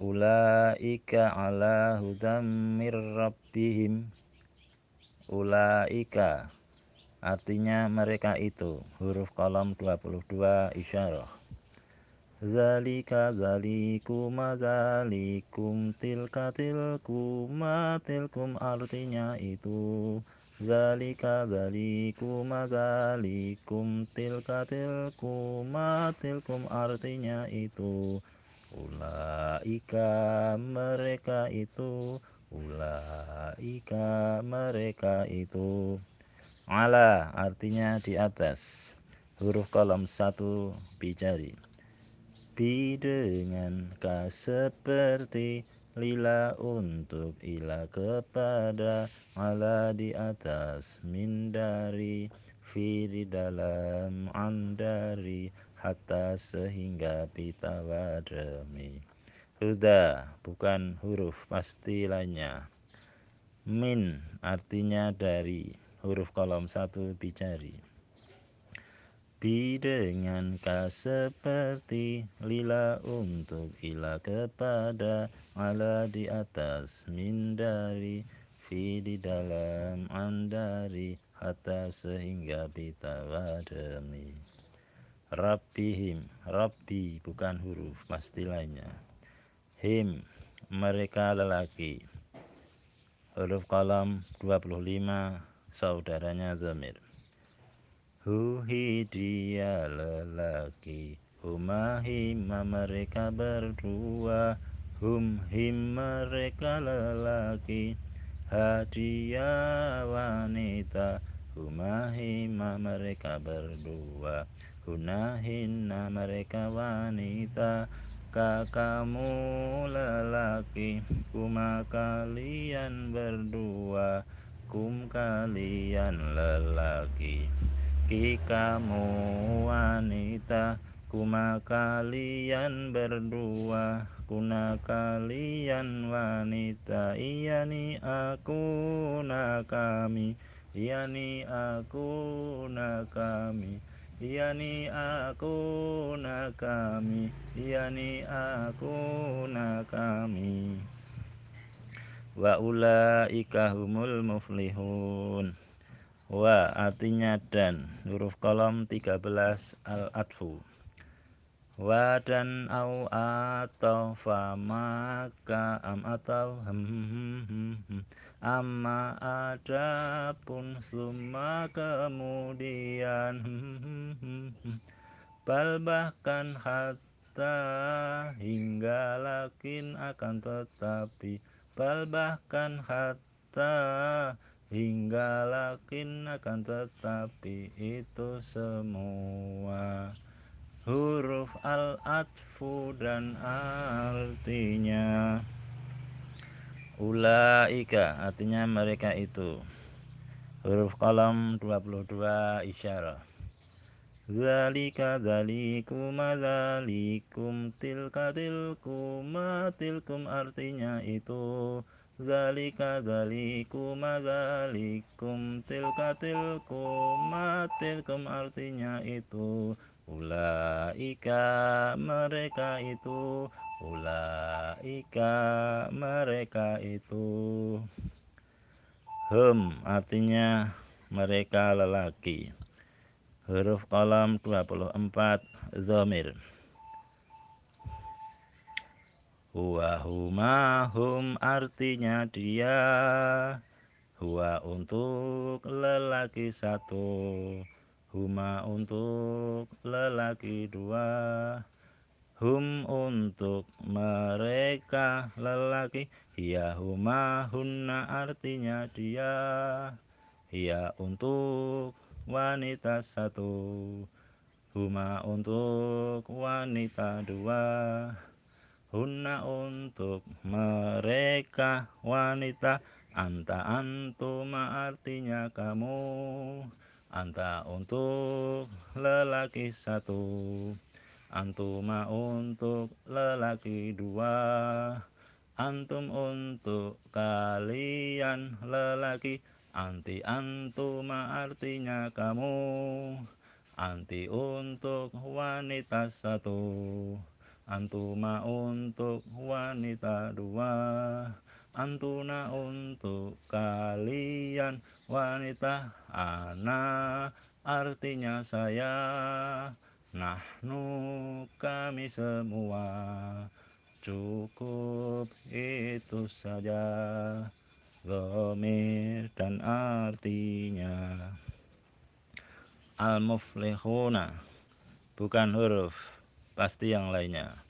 ulaika ala hudam mir rabbihim. Ulaika artinya mereka itu huruf kolom 22 isyarah. Zalika zalikuma zalikum tilka tilkuma tilkum artinya itu. Zalika zalikuma zalikum tilka tilkuma tilkum artinya itu Ulaika mereka itu Ulaika mereka itu. Ala artinya di atas Huruf kolom satu bicari bi dengan ka seperti lila untuk ila kepada ala di atas min dari fi di dalam an dari hatta sehingga pita wadami huda bukan huruf pasti lainnya. Min artinya dari huruf kolom satu bicari bi dengan ka seperti lila untuk ila kepada ala di atas min dari fi di dalam an dari hatta sehingga wadami Rabbihim. Rabbi bukan huruf pasti lainnya. Him mereka lelaki. Huruf kolom 25 saudaranya zamir. Huhi dia lelaki. Huma hima mereka berdua. Hum him mereka lelaki. Hadiah wanita. Huma hima mereka berdua Huna hinna mereka wanita Kakamu lelaki. Kuma kalian berdua Kum kalian lelaki. Ki kamu wanita Kuma kalian berdua. Kuna kalian wanita Iyani aku na kami Iyani aku na kami Iyani aku na Iyani aku na Wa ulaika humul muflihun. Wa artinya dan huruf kolom 13 al-atfu wa dan au atau fa maka am atau hem, hem, hem, hem. amma summa kemudian hem, hem. bal bahkan hatta hingga lakin akan tetapi bal bahkan hatta hingga lakin akan tetapi itu semua huruf al-atfu dan artinya. Ulaika artinya mereka itu. Huruf kolom 22 isyarah. Zalika zalikuma zalikum tilka tilkuma tilkum artinya itu. Zalika zalikuma zalikum tilka tilkuma tilkum artinya itu Ulaika mereka itu Ulaika mereka itu. Hum artinya mereka lelaki. Huruf kolom 24 Zomir Huwa huma hum artinya dia. Huwa untuk lelaki satu Huma untuk lelaki dua Hum untuk mereka lelaki. Hiya huma hunna artinya dia. Hiya untuk wanita satu Huma untuk wanita dua Hunna untuk mereka wanita. Anta antuma artinya kamu Anta untuk lelaki satu Antuma untuk lelaki dua Antum untuk kalian lelaki Anti antuma artinya kamu Anti untuk wanita satu Antuma untuk wanita dua Antuna untuk kalian wanita Ana artinya saya. Nahnu kami semua Cukup itu saja. Gomir dan artinya. Al-muflihuna Bukan huruf Pasti yang lainnya